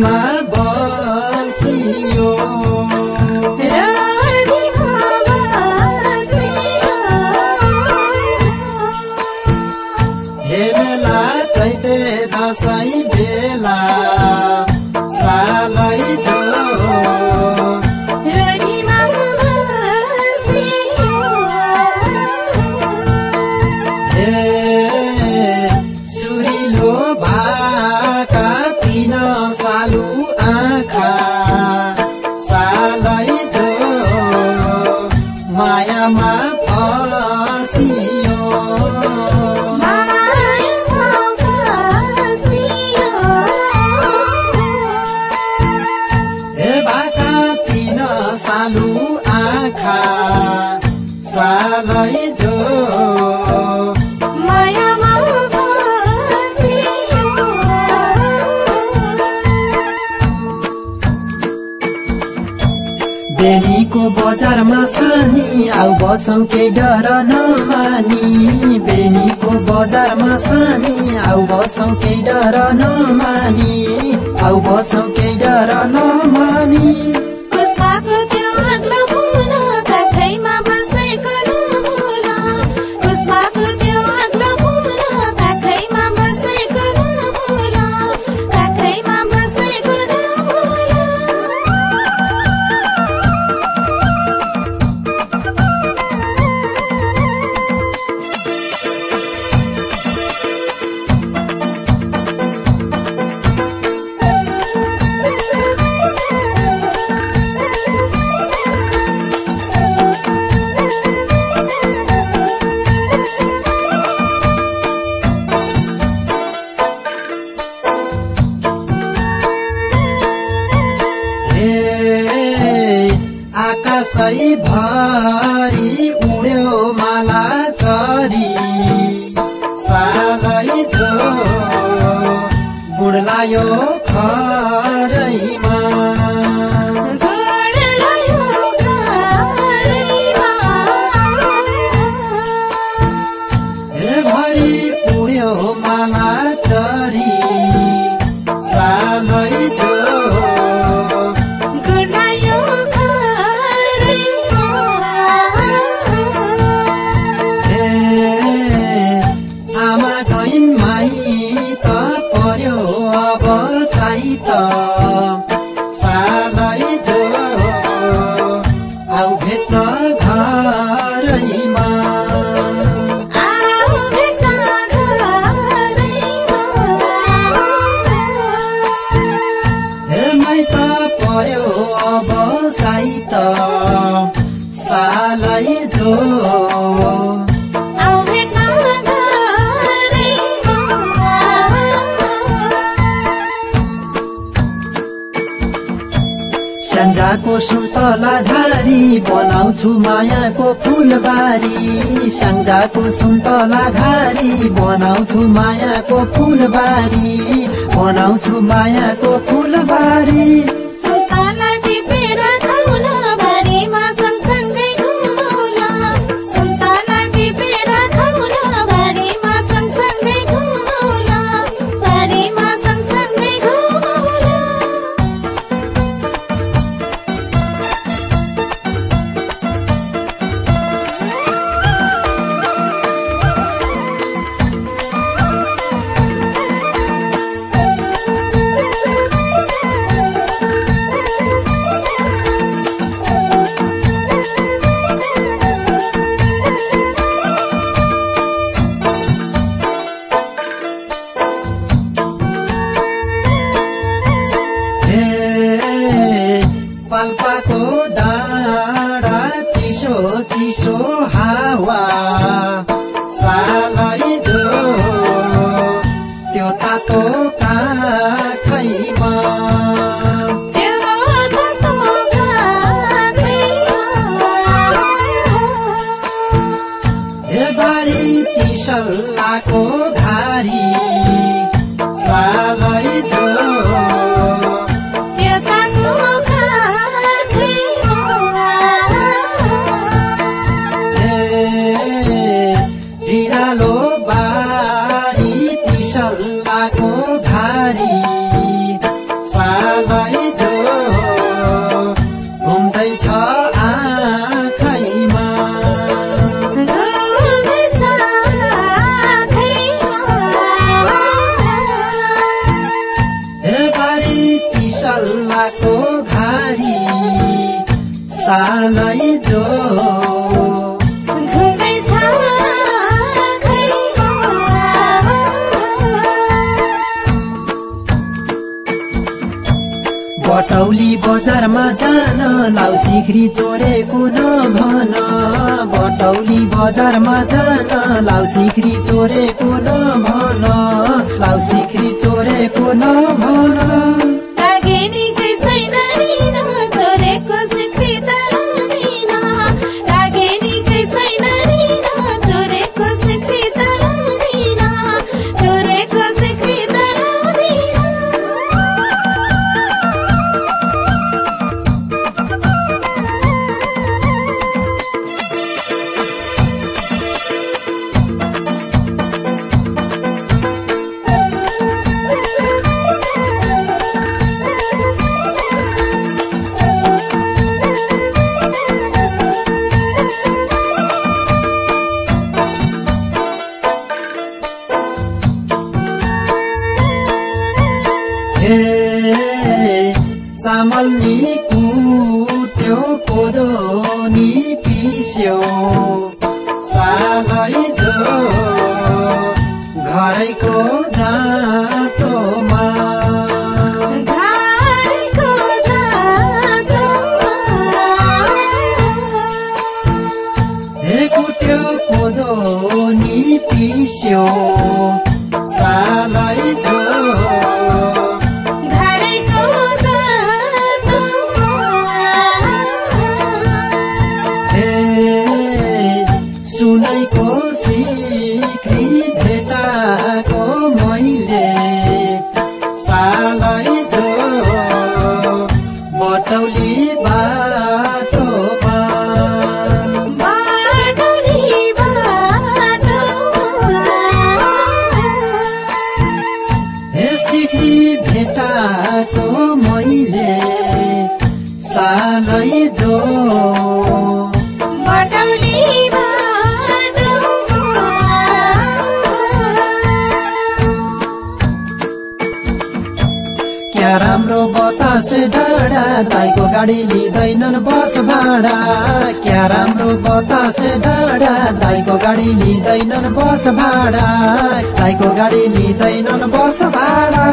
my बेनीको बजारमा सानी आउ बसौँ केही डर नमानी। बेनीको बजारमा सानी आउ बसौँ केही डर नमानी। आउ बसौँ केही डर नमानी। चरी सालै जो बुढलायो खरैमा त सालै जो आउ भेट्न घरैमा। त पर्यो अब साई त सालै जो स्याङ्जाको सुन्तला घारी बनाउँछु मायाको फुलबारी। स्याङ्जाको सुन्तला घारी बनाउँछु मायाको फुलबारी। बनाउँछु मायाको फुलबारी। बटौली बजारमा जान लाउ सिख्री चोरेको नभन बटौली बजारमा जान लाउ सिख्री चोरेको नभन लाउ सिख्री चोरेको हे कुट्यो कोदो नि पिस्यो सालै जो घरैको जातोमा। हे सुनैको सिक्री क्या राम्रो बतास डाँडा दाइको गाडी लिँदैनन् बस भाडा। क्या राम्रो बतास डाँडा दाइको गाडी लिँदैनन् बस भाडा। दाइको गाडी लिँदैनन् बस भाडा।